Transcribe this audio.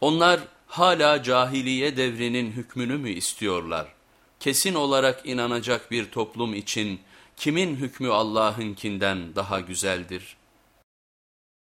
Onlar hala cahiliye devrinin hükmünü mü istiyorlar? Kesin olarak inanacak bir toplum için kimin hükmü Allah'ınkinden daha güzeldir?''